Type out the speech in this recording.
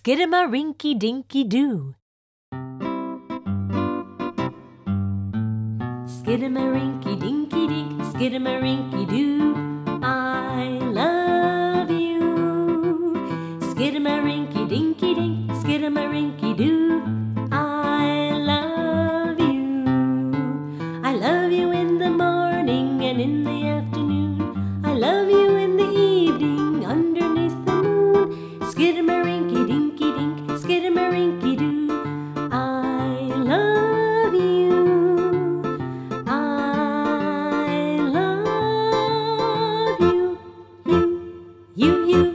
Skidamarinky Dinky Doo. Skidamarinky Dinky Dink, Skidamarinky Doo. I love you. Skidamarinky Dinky Dink, Skidamarinky Doo. I love you. I love you in the morning and in the afternoon. I love you Skidamarinky dinky dink, skidamarinky doo. I love you. I love you. You, you, you.